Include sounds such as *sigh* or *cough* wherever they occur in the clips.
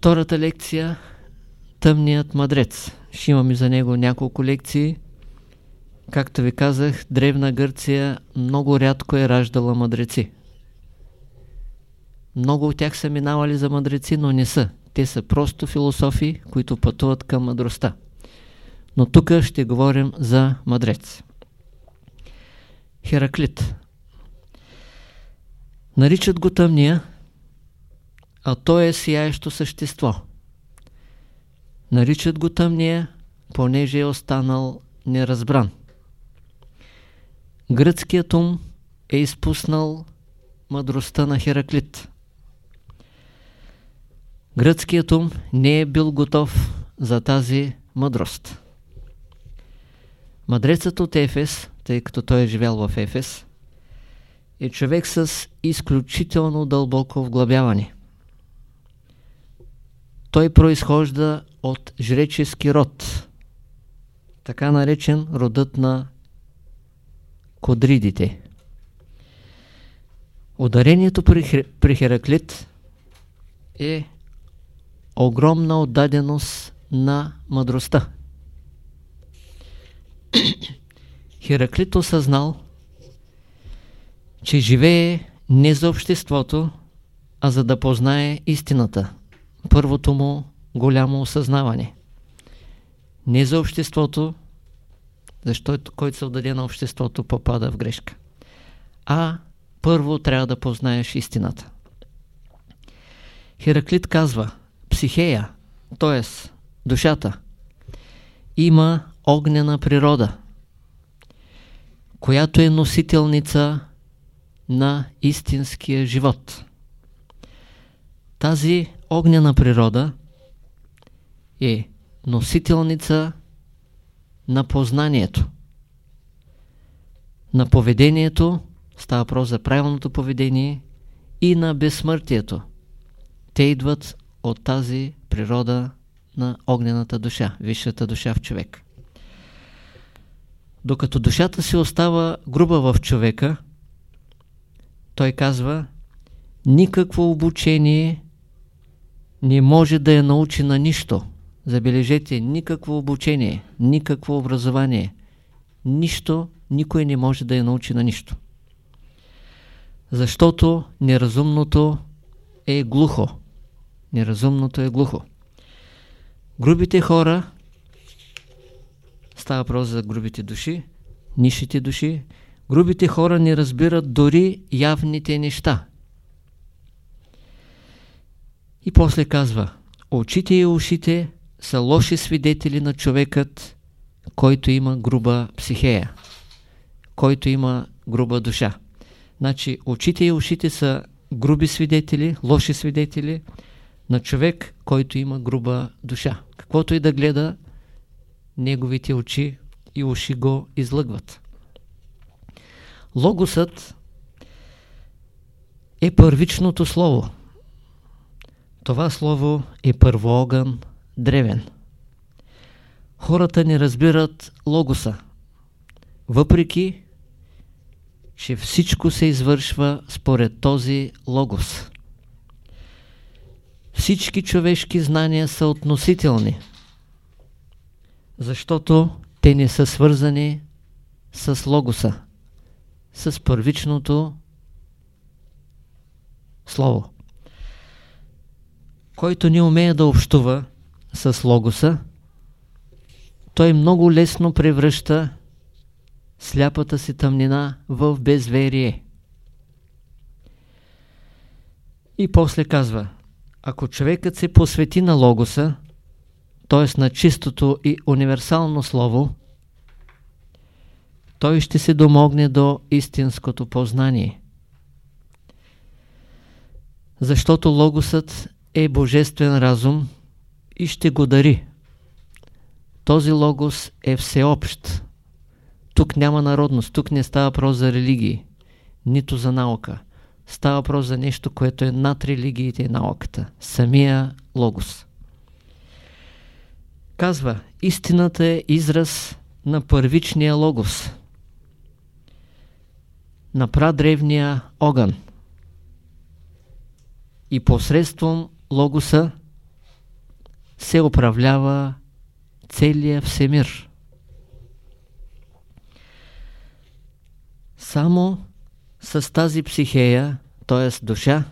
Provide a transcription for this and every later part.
Втората лекция Тъмният мъдрец. Ще имаме за него няколко лекции. Както ви казах, Древна Гърция много рядко е раждала мъдреци. Много от тях са минавали за мъдреци, но не са. Те са просто философи, които пътуват към мъдростта. Но тук ще говорим за мъдрец. Хераклит. Наричат го тъмния, а той е сияещо същество. Наричат го тъмния, понеже е останал неразбран. Гръцкият ум е изпуснал мъдростта на Хераклит. Гръцкият ум не е бил готов за тази мъдрост. Мъдрецът от Ефес, тъй като той е живял в Ефес, е човек с изключително дълбоко вглъбяване. Той произхожда от жречески род, така наречен родът на кодридите. Ударението при, при Хераклит е огромна отдаденост на мъдростта. *clears throat* Хераклит осъзнал, че живее не за обществото, а за да познае истината. Първото му голямо осъзнаване. Не за обществото, защото който се отдаде на обществото попада в грешка. А първо трябва да познаеш истината. Хераклит казва, психея, т.е. душата, има огнена природа, която е носителница на истинския живот. Тази огнена природа е носителница на познанието, на поведението, става въпрос за правилното поведение и на безсмъртието. Те идват от тази природа на огнената душа, висшата душа в човек. Докато душата си остава груба в човека, той казва, никакво обучение не може да я научи на нищо. Забележете, никакво обучение, никакво образование, нищо, никой не може да я научи на нищо. Защото неразумното е глухо. Неразумното е глухо. Грубите хора, става въпрос за грубите души, нишите души, грубите хора не разбират дори явните неща. И после казва, очите и ушите са лоши свидетели на човекът, който има груба психея, който има груба душа. Значи, очите и ушите са груби свидетели, лоши свидетели на човек, който има груба душа. Каквото и да гледа, неговите очи и уши го излъгват. Логосът е първичното слово. Това слово е първоогън, древен. Хората не разбират логоса, въпреки, че всичко се извършва според този логос. Всички човешки знания са относителни, защото те не са свързани с логоса, с първичното слово. Който не умее да общува с логоса, той много лесно превръща сляпата си тъмнина в безверие. И после казва, ако човекът се посвети на логоса, т.е. на чистото и универсално слово, той ще се домогне до истинското познание. Защото логосът е божествен разум и ще го дари. Този логос е всеобщ. Тук няма народност, тук не става въпрос за религии, нито за наука. Става въпрос за нещо, което е над религиите и науката. Самия логос. Казва, истината е израз на първичния логос, на прадревния огън. И посредством логоса се управлява целия всемир. Само с тази психея, т.е. душа,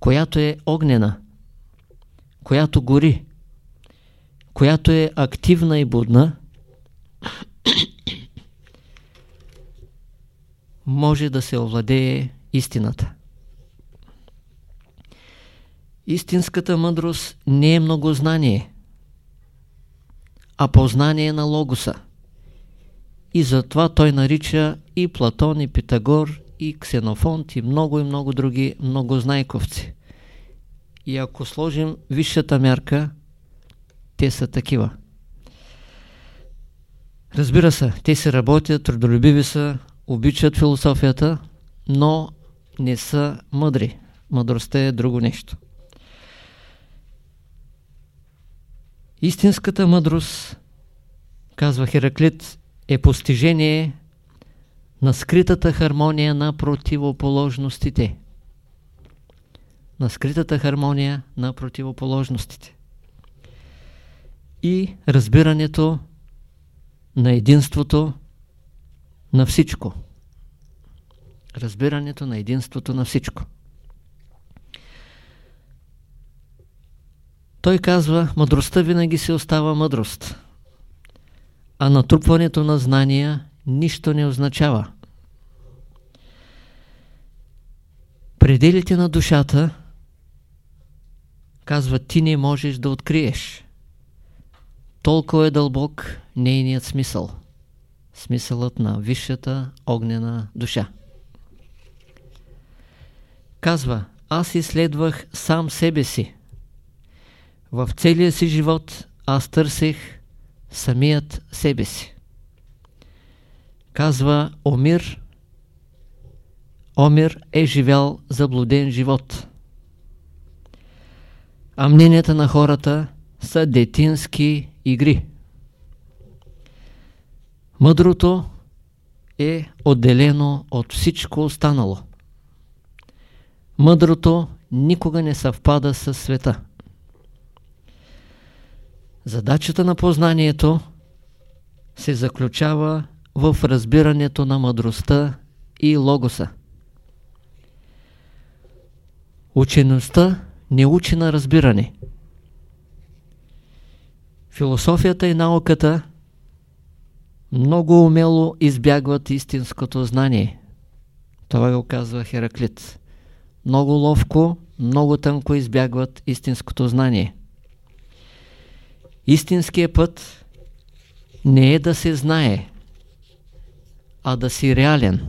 която е огнена, която гори, която е активна и будна, може да се овладее истината. Истинската мъдрост не е много знание, а познание на логоса. И затова той нарича и Платон, и Питагор, и Ксенофонт, и много и много други многознайковци. И ако сложим висшата мярка, те са такива. Разбира се, те се работят, трудолюбиви са, обичат философията, но не са мъдри. Мъдростта е друго нещо. Истинската мъдрост, казва Хераклит, е постижение на скритата хармония на противоположностите. На скритата хармония на противоположностите. И разбирането на единството на всичко. Разбирането на единството на всичко. Той казва, мъдростта винаги се остава мъдрост, а натрупването на знания нищо не означава. Пределите на душата, казва, ти не можеш да откриеш. Толкова е дълбок нейният смисъл. Смисълът на висшата огнена душа. Казва, аз изследвах сам себе си. В целия си живот аз търсех самият себе си. Казва Омир, Омир е живял заблуден живот. А мненията на хората са детински игри. Мъдрото е отделено от всичко останало. Мъдрото никога не съвпада с света. Задачата на познанието се заключава в разбирането на мъдростта и логоса. Учеността не учи на разбиране. Философията и науката много умело избягват истинското знание. Това го казва Хераклит. Много ловко, много тънко избягват истинското знание. Истинският път не е да се знае, а да си реален.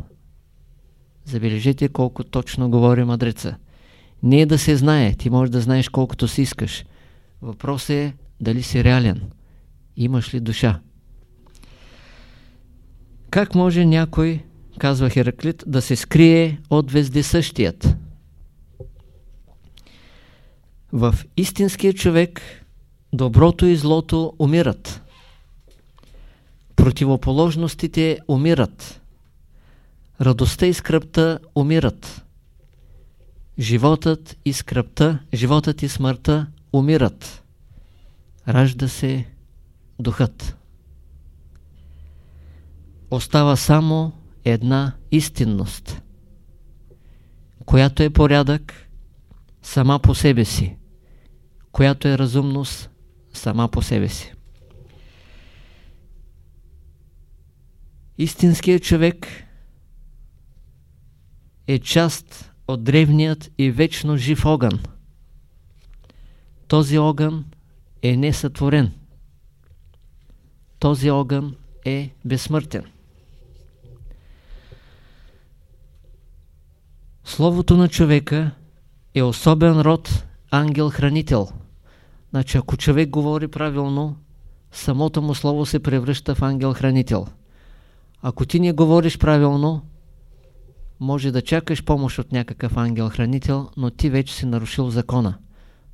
Забележите колко точно говори мъдреца. Не е да се знае, ти можеш да знаеш колкото си искаш. Въпрос е дали си реален. Имаш ли душа? Как може някой, казва Хераклит, да се скрие от вездесъщият? В истинския човек доброто и злото умират. Противоположностите умират. Радостта и скръпта умират. Животът и скръпта, животът и смъртта умират. Ражда се духът. Остава само една истинност, която е порядък сама по себе си, която е разумност сама по себе си. Истинският човек е част от древният и вечно жив огън. Този огън е несътворен. Този огън е безсмъртен. Словото на човека е особен род ангел-хранител. Значи, ако човек говори правилно, самото му слово се превръща в ангел-хранител. Ако ти не говориш правилно, може да чакаш помощ от някакъв ангел-хранител, но ти вече си нарушил закона.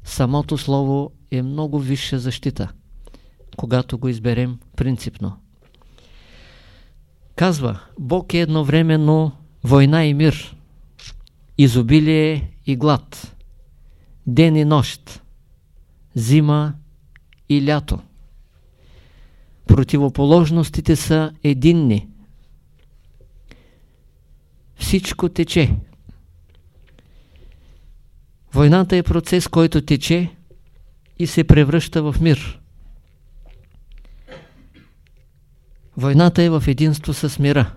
Самото слово е много висша защита, когато го изберем принципно. Казва, Бог е едновременно война и мир, изобилие и глад, ден и нощ, зима и лято. Противоположностите са единни. Всичко тече. Войната е процес, който тече и се превръща в мир. Войната е в единство с мира.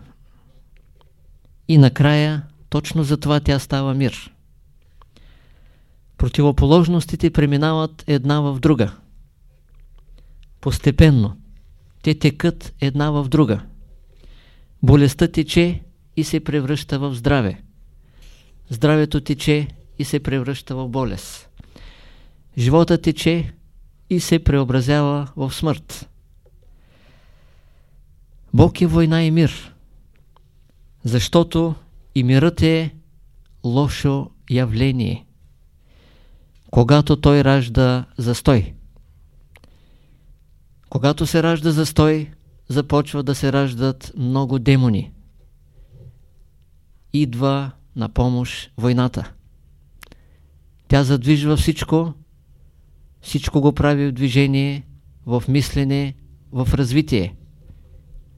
И накрая, точно за това тя става мир. Противоположностите преминават една в друга. Постепенно. Те текат една в друга. Болестта тече и се превръща в здраве. Здравето тече и се превръща в болест. Живота тече и се преобразява в смърт. Бог е война и мир, защото и мирът е лошо явление, когато той ражда застой. Когато се ражда застой, започва да се раждат много демони. Идва на помощ войната. Тя задвижва всичко, всичко го прави в движение, в мислене, в развитие.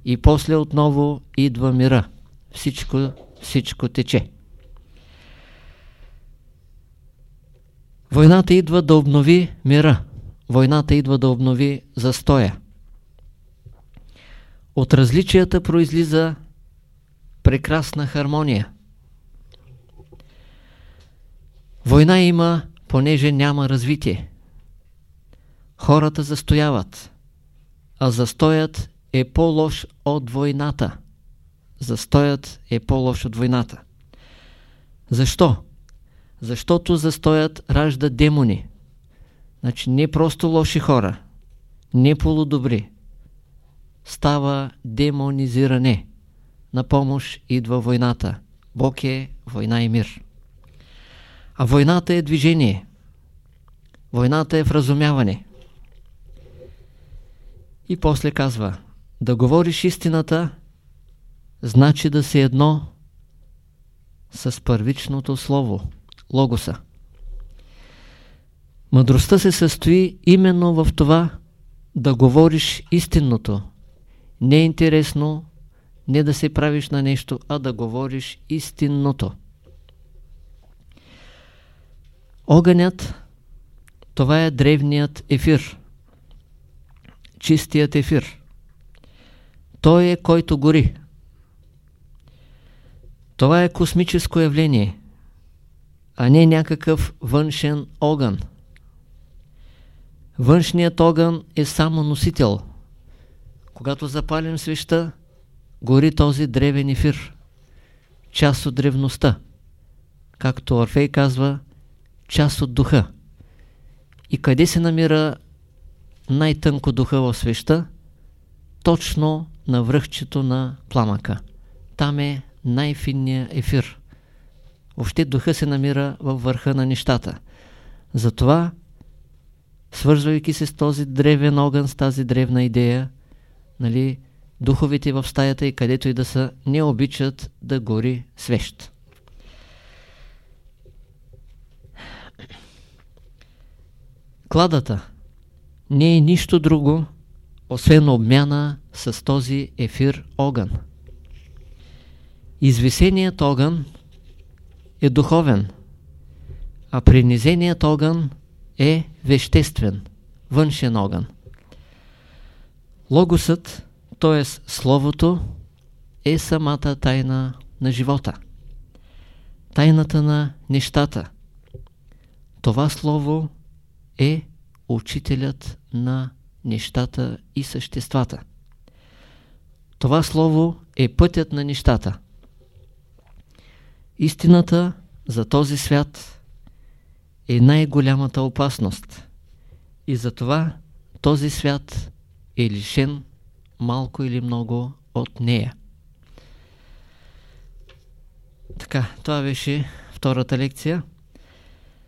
И после отново идва мира. Всичко, всичко тече. Войната идва да обнови мира. Войната идва да обнови застоя. От различията произлиза прекрасна хармония. Война има, понеже няма развитие. Хората застояват, а застоят е по-лош от войната. Застоят е по-лош от войната. Защо? Защото застоят ражда демони. Значи не просто лоши хора, не полудобри. Става демонизиране. На помощ идва войната. Бог е война и мир. А войната е движение. Войната е вразумяване. И после казва, да говориш истината, значи да си едно с първичното слово, логоса. Мъдростта се състои именно в това да говориш истинното. Не е интересно, не да се правиш на нещо, а да говориш истинното. Огънят, това е древният ефир. Чистият ефир. Той е който гори. Това е космическо явление, а не някакъв външен огън. Външният огън е само носител. Когато запалим свеща, гори този древен ефир. Част от древността. Както Орфей казва, част от духа. И къде се намира най-тънко духа в свеща? Точно на връхчето на пламъка. Там е най-финният ефир. Въобще духа се намира във върха на нещата. Затова, свързвайки се с този древен огън, с тази древна идея, нали, духовите в стаята и където и да са, не обичат да гори свещ. Кладата не е нищо друго, освен обмяна с този ефир огън. Извисеният огън е духовен, а принизеният огън е веществен, външен огън. Логосът, т.е. Словото, е самата тайна на живота. Тайната на нещата. Това Слово е учителят на нещата и съществата. Това слово е пътят на нещата. Истината за този свят е най-голямата опасност. И затова този свят е лишен малко или много от нея. Така, това беше втората лекция.